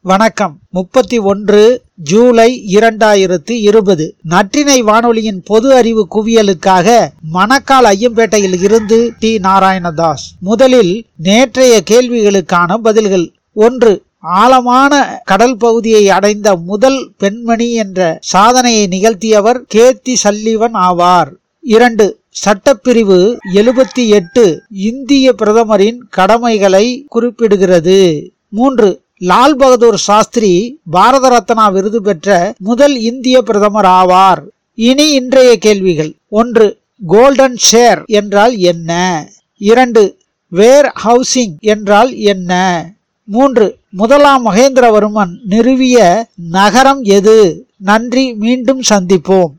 வணக்கம். முப்பத்தி ஒன்று ஜூலை இரண்டாயிரத்து இருபது. நற்றினை வானொலியின் பொது அறிவு குவியலுக்காக மணக்கால் ஐயம்பேட்டையில் இருந்து டி. நாராயணதாஸ். முதலில் நேற்றைய கேள்விகளுக்கான பதில்கள். ஒன்று ஆழமான கடல் பகுதியை அடைந்த முதல் பெண்மணி என்ற சாதனையை நிகழ்த்தியவர் கேத்தி சல்லிவன் ஆவார். இரண்டு சட்டப்பிரிவு எழுபத்தி எட்டு இந்திய பிரதமரின் கடமைகளை குறிப்பிடுகிறது. மூன்று லால் பகதூர் சாஸ்திரி பாரத ரத்னா விருது பெற்ற முதல் இந்திய பிரதமர் ஆவார். இனி இன்றைய கேள்விகள். ஒன்று கோல்டன் ஷேர் என்றால் என்ன? இரண்டு வேர் ஹவுசிங் என்றால் என்ன? மூன்று முதலாம் மகேந்திரவர்மன் நிறுவிய நகரம் எது? நன்றி மீண்டும் சந்திப்போம்.